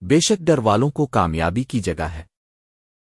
بے شک ڈر والوں کو کامیابی کی جگہ ہے۔